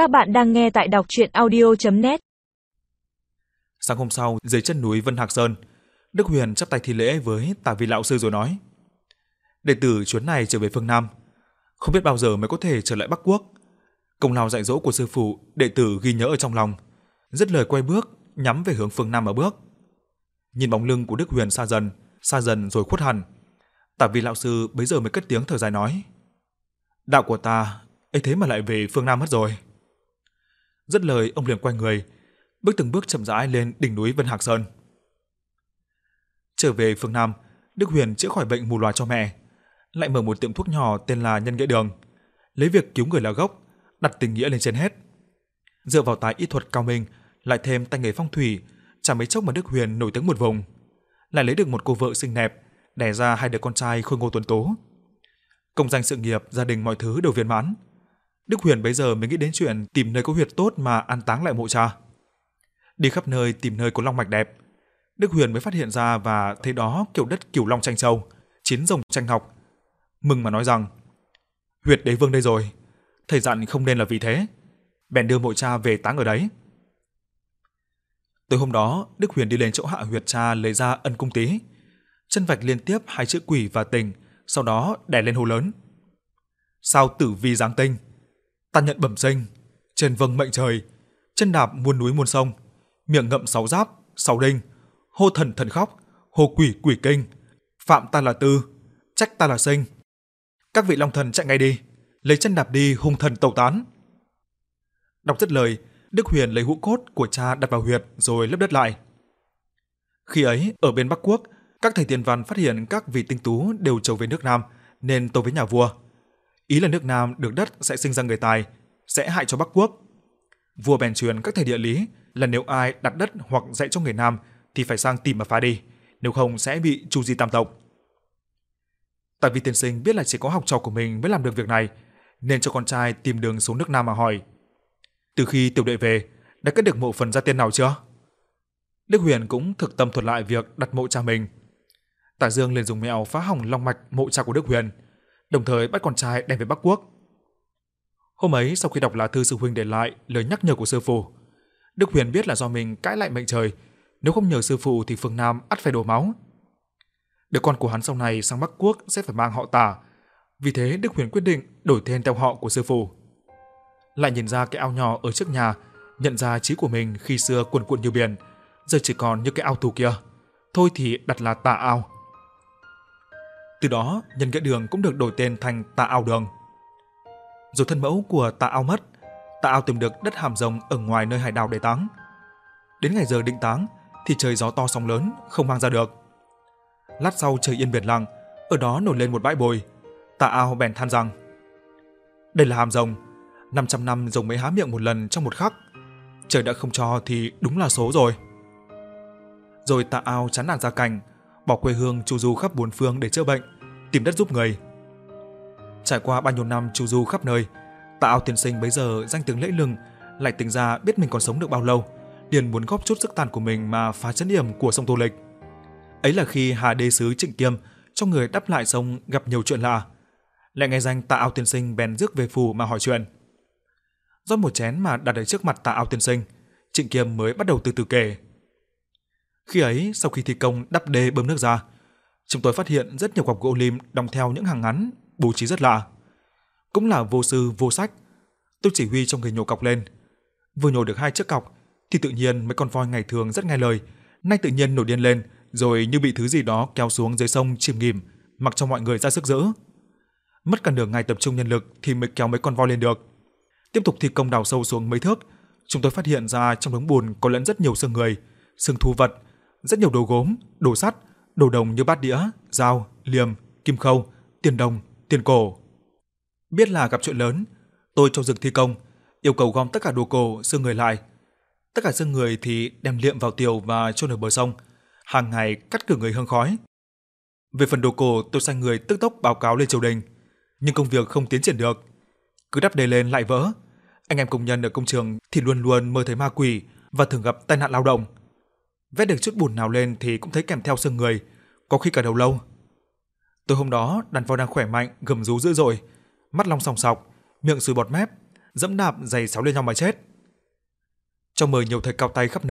Các bạn đang nghe tại đọc chuyện audio.net Sáng hôm sau, dưới chân núi Vân Hạc Sơn, Đức Huyền chắp tay thi lễ với Tả Vi Lão Sư rồi nói Đệ tử chuyến này trở về phương Nam, không biết bao giờ mới có thể trở lại Bắc Quốc. Công lao dạy dỗ của sư phụ, đệ tử ghi nhớ ở trong lòng. rất lời quay bước, nhắm về hướng phương Nam mà bước. Nhìn bóng lưng của Đức Huyền xa dần, xa dần rồi khuất hẳn. Tả Vi Lão Sư bấy giờ mới cất tiếng thở dài nói Đạo của ta, ấy thế mà lại về phương Nam mất rồi. Dứt lời ông liền quay người, bước từng bước chậm rãi lên đỉnh núi Vân Hạc Sơn. Trở về phương Nam, Đức Huyền chữa khỏi bệnh mù loà cho mẹ, lại mở một tiệm thuốc nhỏ tên là Nhân Nghĩa Đường, lấy việc cứu người là gốc, đặt tình nghĩa lên trên hết. Dựa vào tài y thuật cao minh, lại thêm tay nghề phong thủy, chẳng mấy chốc mà Đức Huyền nổi tiếng một vùng, lại lấy được một cô vợ xinh đẹp, đẻ ra hai đứa con trai khôi ngô tuấn tú. Công danh sự nghiệp, gia đình mọi thứ đều viên mãn. Đức Huyền bây giờ mới nghĩ đến chuyện tìm nơi có huyệt tốt mà an táng lại mộ cha. Đi khắp nơi tìm nơi có long mạch đẹp, Đức Huyền mới phát hiện ra và thấy đó kiểu đất cửu long tranh châu, chiến rồng tranh ngọc. Mừng mà nói rằng, huyệt đế vương đây rồi, thầy dặn không nên là vì thế. Bèn đưa mộ cha về táng ở đấy. Tối hôm đó, Đức Huyền đi lên chỗ hạ huyệt cha lấy ra ân cung tí. Chân vạch liên tiếp hai chữ quỷ và tình, sau đó đè lên hồ lớn. Sao tử vi giáng tinh, ta nhận bẩm sinh, trên vâng mệnh trời, chân đạp muôn núi muôn sông, miệng ngậm sáu giáp, sáu đinh, hô thần thần khóc, hô quỷ quỷ kinh, phạm ta là tư, trách ta là sinh. Các vị long thần chạy ngay đi, lấy chân đạp đi hung thần tẩu tán. Đọc dứt lời, Đức Huyền lấy hũ cốt của cha đặt vào huyệt rồi lấp đất lại. Khi ấy, ở bên Bắc Quốc, các thầy tiền văn phát hiện các vị tinh tú đều trở về nước Nam nên tâu với nhà vua. Ý là nước Nam được đất sẽ sinh ra người tài, sẽ hại cho Bắc Quốc. Vua bèn truyền các thầy địa lý là nếu ai đặt đất hoặc dạy cho người Nam thì phải sang tìm mà phá đi, nếu không sẽ bị chu di tam tộc. Tại vì tiên sinh biết là chỉ có học trò của mình mới làm được việc này, nên cho con trai tìm đường xuống nước Nam mà hỏi. Từ khi tiểu đệ về, đã cất được mộ phần gia tiên nào chưa? Đức Huyền cũng thực tâm thuật lại việc đặt mộ cha mình. Tả Dương liền dùng mẹo phá hỏng long mạch mộ cha của Đức Huyền, đồng thời bắt con trai đem về Bắc Quốc. Hôm ấy sau khi đọc lá thư sư huynh để lại lời nhắc nhở của sư phụ, Đức Huyền biết là do mình cãi lại mệnh trời, nếu không nhờ sư phụ thì phương Nam ắt phải đổ máu. Đứa con của hắn sau này sang Bắc Quốc sẽ phải mang họ Tả, vì thế Đức Huyền quyết định đổi tên theo họ của sư phụ. Lại nhìn ra cái ao nhỏ ở trước nhà, nhận ra trí của mình khi xưa cuồn cuộn như biển, giờ chỉ còn như cái ao tù kia. Thôi thì đặt là Tả Ao. Từ đó, nhân nghĩa đường cũng được đổi tên thành Tà Ao Đường. Rồi thân mẫu của Tà Ao mất, Tà Ao tìm được đất hàm rồng ở ngoài nơi hải đảo để táng. Đến ngày giờ định táng thì trời gió to sóng lớn, không mang ra được. Lát sau trời yên biển lặng, ở đó nổi lên một bãi bồi. Tà Ao bèn than rằng: "Đây là hàm rồng, 500 năm rồng mới há miệng một lần trong một khắc. Trời đã không cho thì đúng là số rồi." Rồi Tà Ao chán nản ra cảnh, bỏ quê hương chu du khắp bốn phương để chữa bệnh, tìm đất giúp người. Trải qua bao nhiêu năm chu du khắp nơi, Tạ Ao tiên sinh bấy giờ danh tiếng lẫy lừng, lại tính ra biết mình còn sống được bao lâu, liền muốn góp chút sức tàn của mình mà phá chấn điểm của sông Tô Lịch. Ấy là khi Hà Đế sứ Trịnh Kiêm cho người đắp lại sông gặp nhiều chuyện lạ. Lại nghe danh Tạ Ao tiên sinh bèn rước về phủ mà hỏi chuyện. Do một chén mà đặt ở trước mặt Tạ Ao tiên sinh, Trịnh Kiêm mới bắt đầu từ từ kể. Khi ấy, sau khi thi công đắp đê bơm nước ra, chúng tôi phát hiện rất nhiều cọc gỗ lim đong theo những hàng ngắn, bố trí rất lạ. Cũng là vô sư vô sách. Tôi chỉ huy cho người nhổ cọc lên. Vừa nhổ được hai chiếc cọc, thì tự nhiên mấy con voi ngày thường rất nghe lời, nay tự nhiên nổi điên lên, rồi như bị thứ gì đó kéo xuống dưới sông chìm nghỉm, mặc cho mọi người ra sức giữ. Mất cả nửa ngày tập trung nhân lực thì mới kéo mấy con voi lên được. Tiếp tục thi công đào sâu xuống mấy thước, chúng tôi phát hiện ra trong đống bùn có lẫn rất nhiều xương người, xương thú vật, rất nhiều đồ gốm, đồ sắt, đồ đồng như bát đĩa, dao, liềm, kim khâu, tiền đồng, tiền cổ. Biết là gặp chuyện lớn, tôi cho dực thi công, yêu cầu gom tất cả đồ cổ, xương người lại. Tất cả xương người thì đem liệm vào tiều và chôn ở bờ sông, hàng ngày cắt cử người hương khói. Về phần đồ cổ, tôi sai người tức tốc báo cáo lên triều đình, nhưng công việc không tiến triển được. Cứ đắp đầy lên lại vỡ. Anh em công nhân ở công trường thì luôn luôn mơ thấy ma quỷ và thường gặp tai nạn lao động vét được chút bùn nào lên thì cũng thấy kèm theo sương người, có khi cả đầu lâu. Tối hôm đó, đàn voi đang khỏe mạnh, gầm rú dữ dội, mắt long sòng sọc, miệng sùi bọt mép, dẫm đạp giày sáu lên nhau mà chết. Trong mời nhiều thầy cao tay khắp nơi.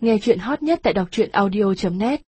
Nghe chuyện hot nhất tại đọc truyện audio.net